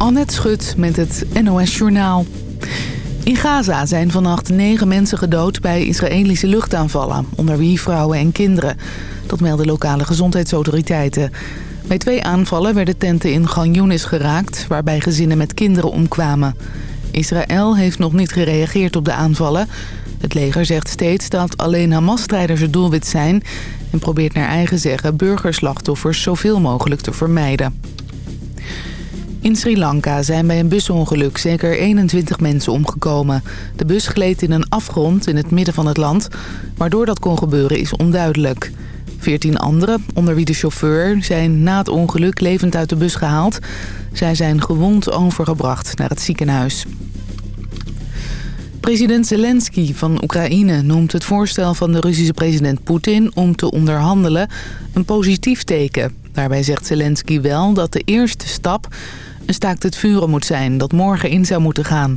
Annette Schut met het NOS Journaal. In Gaza zijn vannacht negen mensen gedood bij Israëlische luchtaanvallen... onder wie vrouwen en kinderen. Dat melden lokale gezondheidsautoriteiten. Bij twee aanvallen werden tenten in Gan geraakt... waarbij gezinnen met kinderen omkwamen. Israël heeft nog niet gereageerd op de aanvallen. Het leger zegt steeds dat alleen Hamas-strijders het doelwit zijn... en probeert naar eigen zeggen burgerslachtoffers zoveel mogelijk te vermijden. In Sri Lanka zijn bij een busongeluk zeker 21 mensen omgekomen. De bus gleed in een afgrond in het midden van het land. Waardoor dat kon gebeuren is onduidelijk. 14 anderen, onder wie de chauffeur, zijn na het ongeluk levend uit de bus gehaald. Zij zijn gewond overgebracht naar het ziekenhuis. President Zelensky van Oekraïne noemt het voorstel van de Russische president Poetin om te onderhandelen een positief teken. Daarbij zegt Zelensky wel dat de eerste stap een staakt het vuren moet zijn dat morgen in zou moeten gaan.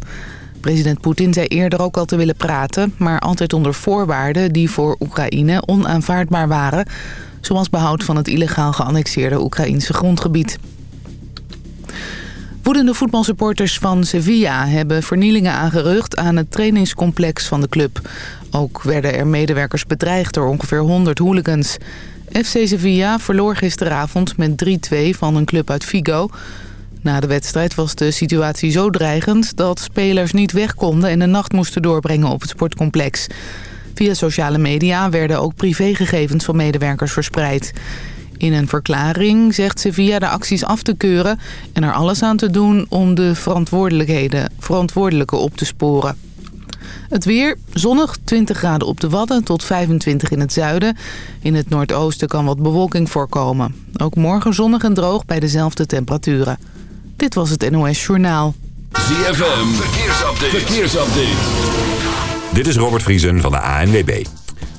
President Poetin zei eerder ook al te willen praten... maar altijd onder voorwaarden die voor Oekraïne onaanvaardbaar waren... zoals behoud van het illegaal geannexeerde Oekraïnse grondgebied. Woedende voetbalsupporters van Sevilla hebben vernielingen aangerucht aan het trainingscomplex van de club. Ook werden er medewerkers bedreigd door ongeveer 100 hooligans. FC Sevilla verloor gisteravond met 3-2 van een club uit Vigo. Na de wedstrijd was de situatie zo dreigend dat spelers niet weg konden en de nacht moesten doorbrengen op het sportcomplex. Via sociale media werden ook privégegevens van medewerkers verspreid. In een verklaring zegt Sevilla de acties af te keuren en er alles aan te doen om de verantwoordelijkheden, verantwoordelijke op te sporen. Het weer, zonnig, 20 graden op de Wadden tot 25 in het zuiden. In het noordoosten kan wat bewolking voorkomen. Ook morgen zonnig en droog bij dezelfde temperaturen. Dit was het NOS Journaal. ZFM, verkeersupdate. verkeersupdate. Dit is Robert Vriesen van de ANWB.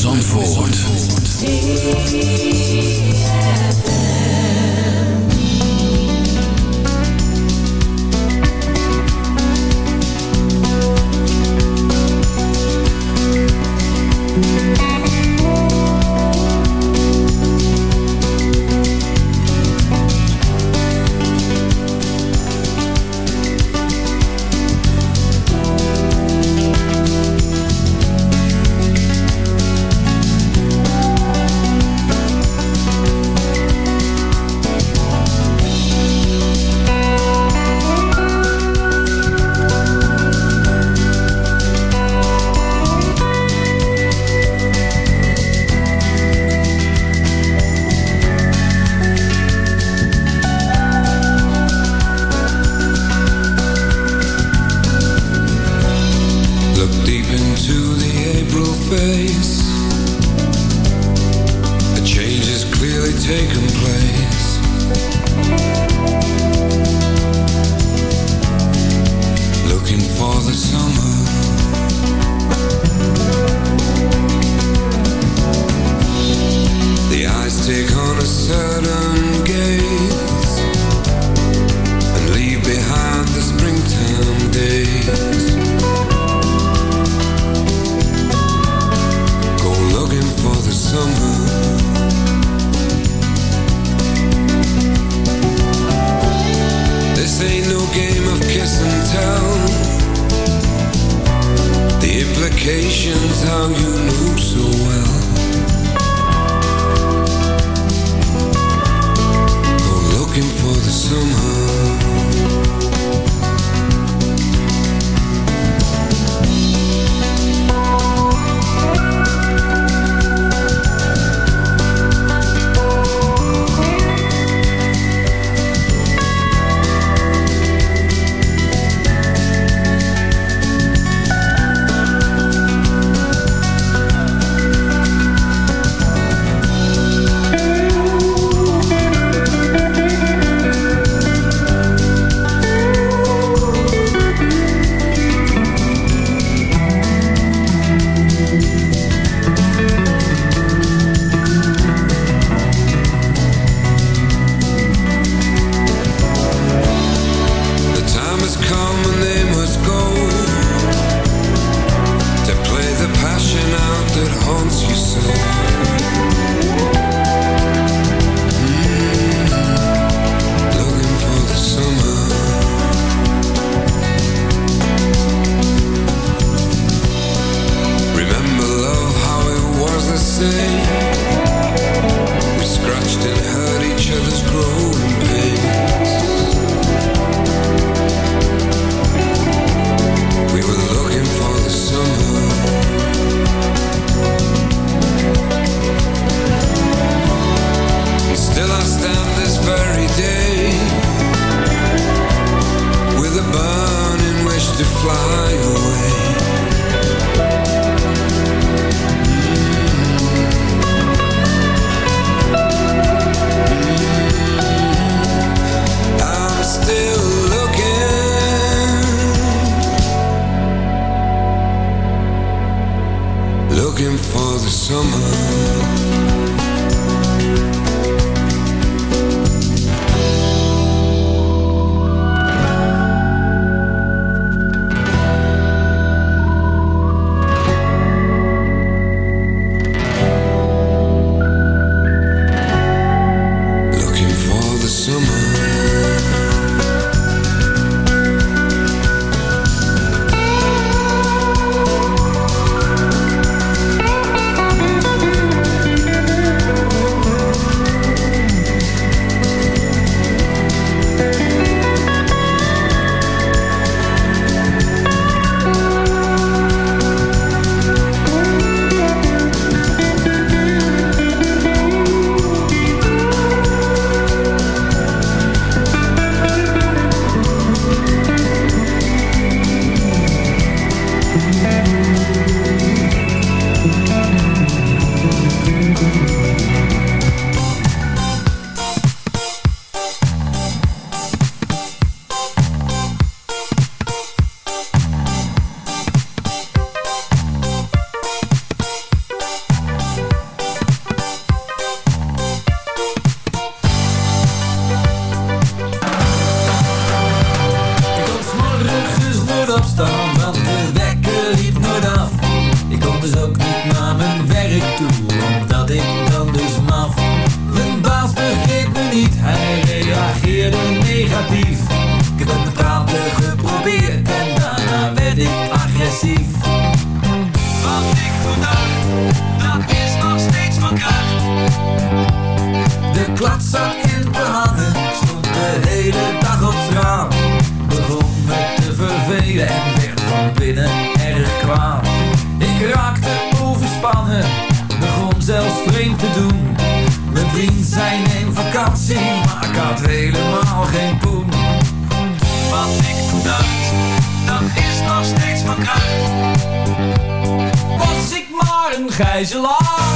Zandvoort. you. Wat ik dacht, dat is nog steeds van kracht. Was ik maar een gijzelaar.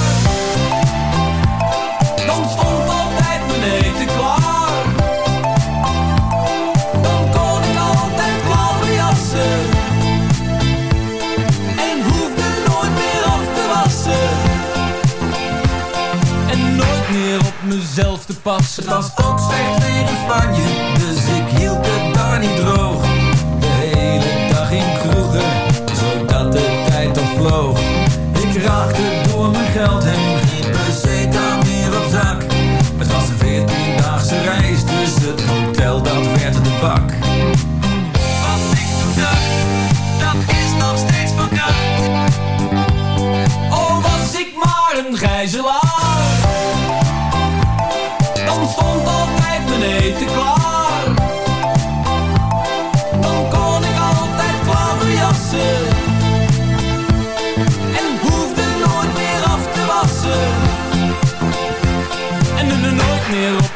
Wat ik toen dat is nog steeds verkracht. Oh, was ik maar een gijzelaar. Dan stond altijd mijn eten klaar. Dan kon ik altijd klaverjassen. En hoefde nooit meer af te wassen. En er nooit meer op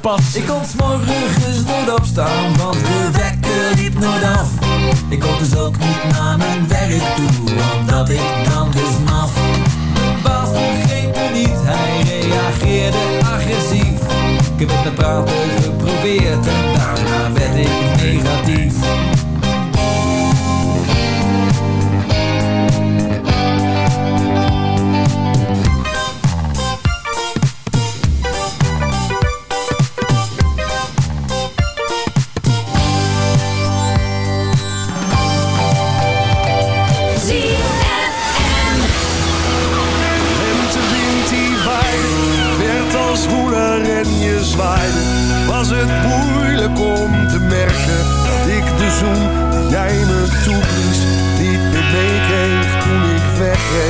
pas. Ik kom morgen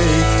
right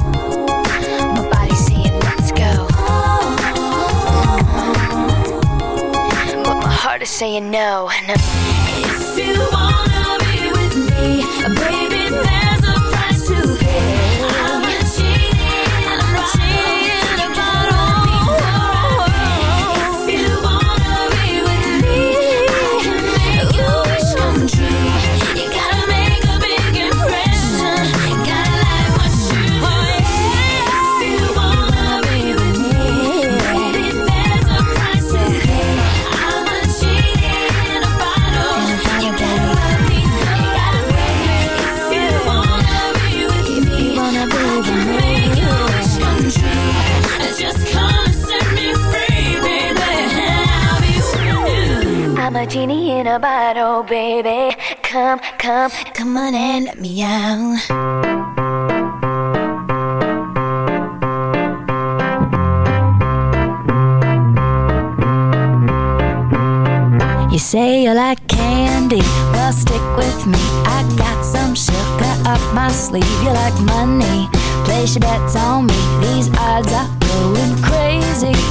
To of saying no. If you wanna be with me, baby, genie in a bottle, baby. Come, come, come on and let me out. You say you like candy, well stick with me I got some sugar up my sleeve You like money, place your bets on me These odds are going crazy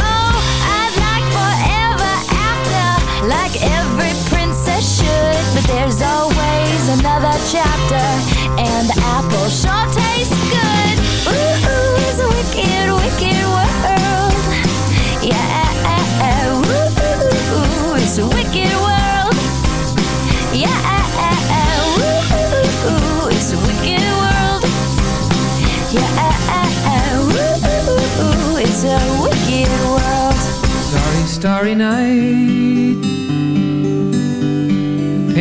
Like every princess should, but there's always another chapter, and the apple sure tastes good. Ooh, ooh, it's a wicked, wicked world. Yeah, ooh, it's a wicked world. Yeah, ooh, it's a wicked world. Yeah, ooh, it's a wicked world. Starry, starry night.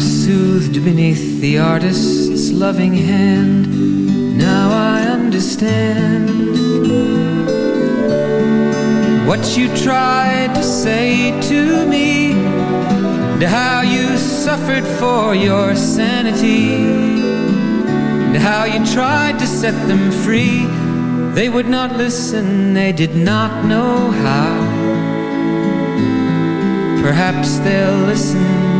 Are soothed beneath the artist's loving hand. Now I understand. What you tried to say to me And how you suffered for your sanity And how you tried to set them free They would not listen, they did not know how. Perhaps they'll listen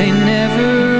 they never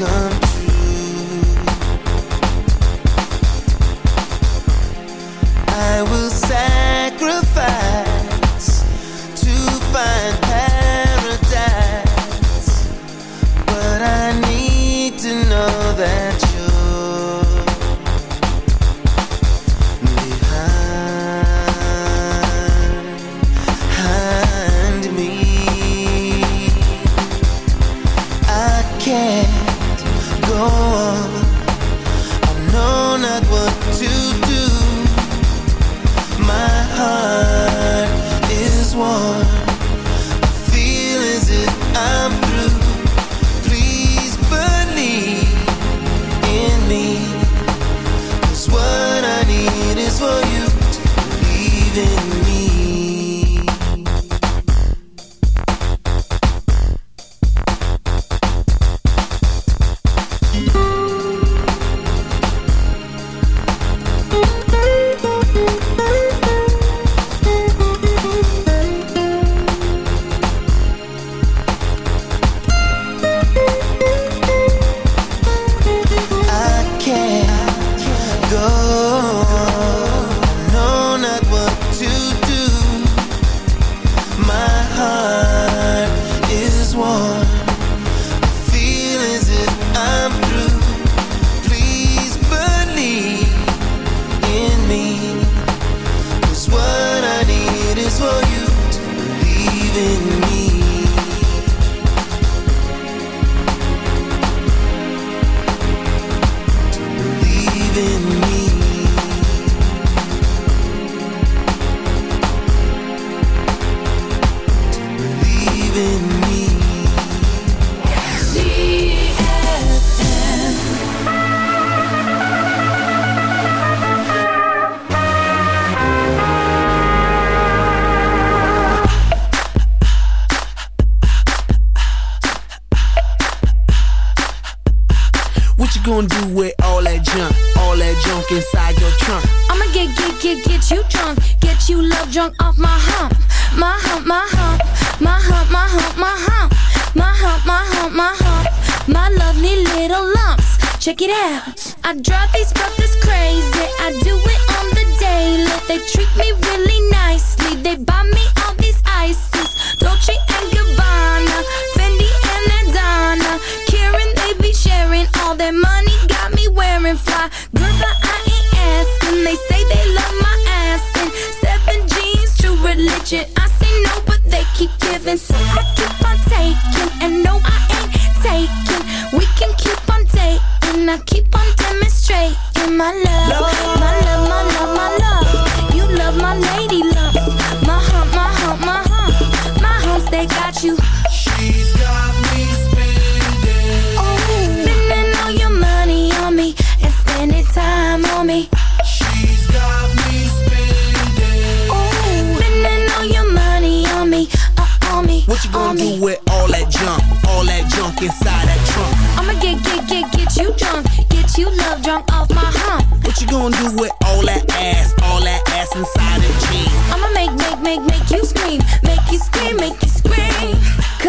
Come in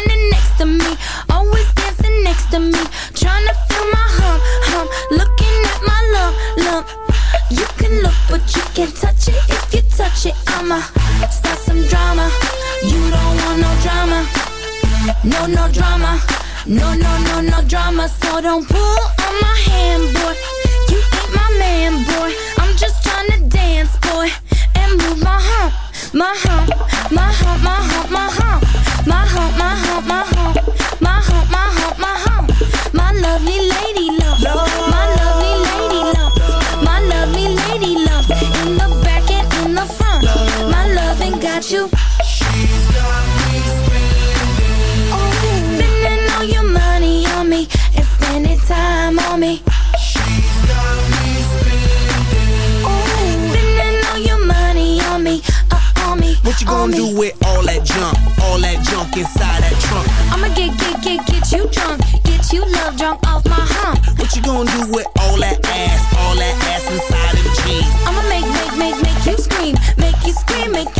standing next to me, always dancing next to me, trying to feel my hump, hump. Looking at my lump, lump. You can look, but you can't touch it. If you touch it, I'ma start some drama. You don't want no drama, no no drama, no no no no drama. So don't pull on my hand, boy. You ain't my man, boy. I'm just trying to dance, boy, and move my hump, my hump, my hump, my hump, my hump, my hump, my hump, my hump, on me. What you on gonna do with all that junk, all that junk inside that trunk? I'ma get, get, get, get you drunk, get you love drunk off my hump. What you gonna do with all that ass, all that ass inside them jeans? I'ma make, make, make, make you scream, make you scream, make you scream.